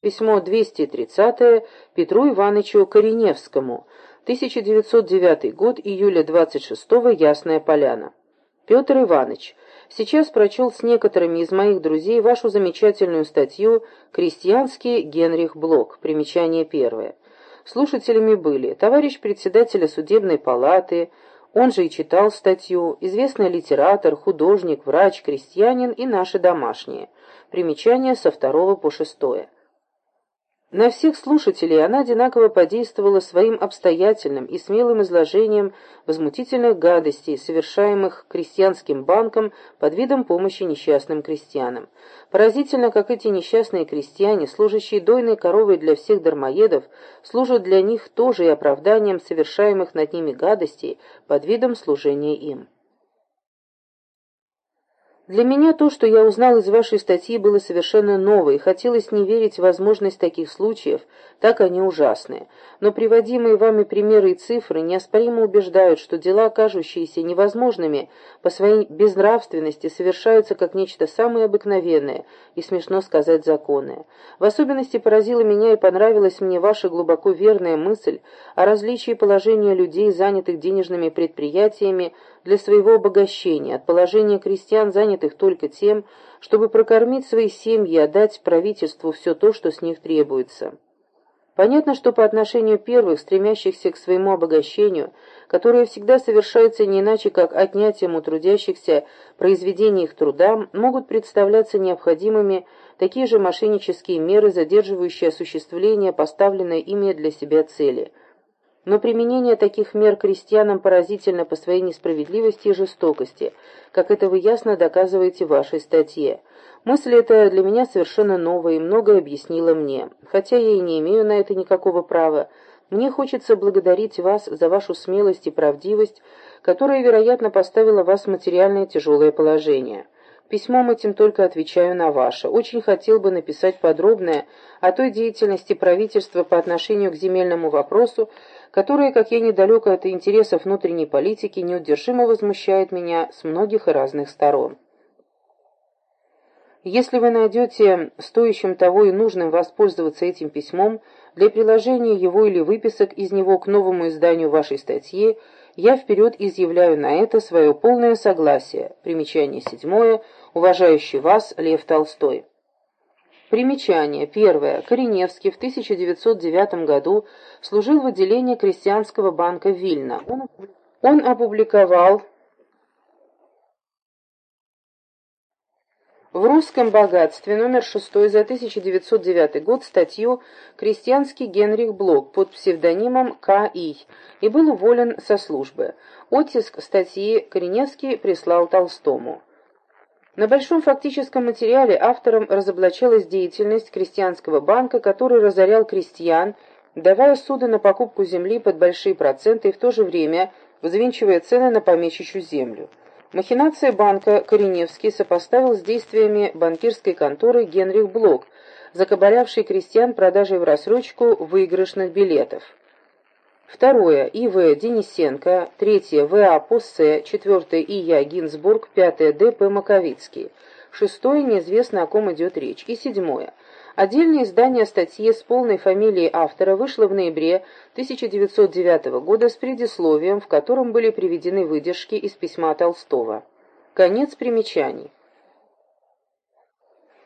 Письмо 230 Петру Ивановичу Кореневскому. 1909 год, июля 26 -го, Ясная Поляна. Петр Иванович, сейчас прочел с некоторыми из моих друзей вашу замечательную статью «Крестьянский Генрих Блок». Примечание первое. Слушателями были товарищ председателя судебной палаты, он же и читал статью, известный литератор, художник, врач, крестьянин и наши домашние. Примечание со второго по шестое. На всех слушателей она одинаково подействовала своим обстоятельным и смелым изложением возмутительных гадостей, совершаемых крестьянским банком под видом помощи несчастным крестьянам. Поразительно, как эти несчастные крестьяне, служащие дойной коровой для всех дармоедов, служат для них тоже и оправданием совершаемых над ними гадостей под видом служения им. Для меня то, что я узнал из вашей статьи, было совершенно ново, и хотелось не верить в возможность таких случаев, так они ужасные. Но приводимые вами примеры и цифры неоспоримо убеждают, что дела, кажущиеся невозможными по своей безнравственности, совершаются как нечто самое обыкновенное и, смешно сказать, законное. В особенности поразила меня и понравилась мне ваша глубоко верная мысль о различии положения людей, занятых денежными предприятиями, для своего обогащения, от положения крестьян, занятых только тем, чтобы прокормить свои семьи и отдать правительству все то, что с них требуется. Понятно, что по отношению первых, стремящихся к своему обогащению, которое всегда совершается не иначе, как отнятием у трудящихся произведений их труда, могут представляться необходимыми такие же мошеннические меры, задерживающие осуществление поставленной ими для себя цели – но применение таких мер крестьянам поразительно по своей несправедливости и жестокости, как это вы ясно доказываете в вашей статье. Мысль эта для меня совершенно новая и многое объяснила мне. Хотя я и не имею на это никакого права, мне хочется благодарить вас за вашу смелость и правдивость, которая, вероятно, поставила вас в материальное тяжелое положение. Письмом этим только отвечаю на ваше. Очень хотел бы написать подробное о той деятельности правительства по отношению к земельному вопросу, которая, как я недалеко от интересов внутренней политики, неудержимо возмущает меня с многих и разных сторон. Если вы найдете стоящим того и нужным воспользоваться этим письмом для приложения его или выписок из него к новому изданию вашей статьи, я вперед изъявляю на это свое полное согласие. Примечание седьмое. Уважающий вас Лев Толстой. Примечание. Первое. Кореневский в 1909 году служил в отделении крестьянского банка Вильна. Он, опубликовал в «Русском богатстве» номер 6 за 1909 год статью «Крестьянский Генрих Блок» под псевдонимом К.И. и был уволен со службы. Оттиск статьи Кореневский прислал Толстому. На большом фактическом материале автором разоблачалась деятельность крестьянского банка, который разорял крестьян, давая суды на покупку земли под большие проценты и в то же время взвинчивая цены на помещичью землю. Махинация банка Кореневский сопоставил с действиями банкирской конторы Генрих Блок, закабалявший крестьян продажей в рассрочку выигрышных билетов. Второе. И.В. Денисенко. Третье. В.А. Поссе. Четвертое. И.Я. Гинзбург. Пятое. Д.П. Маковицкий. Шестое. Неизвестно, о ком идет речь. И седьмое. Отдельное издание статьи с полной фамилией автора вышло в ноябре 1909 года с предисловием, в котором были приведены выдержки из письма Толстого. Конец примечаний.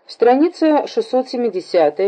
Страница 670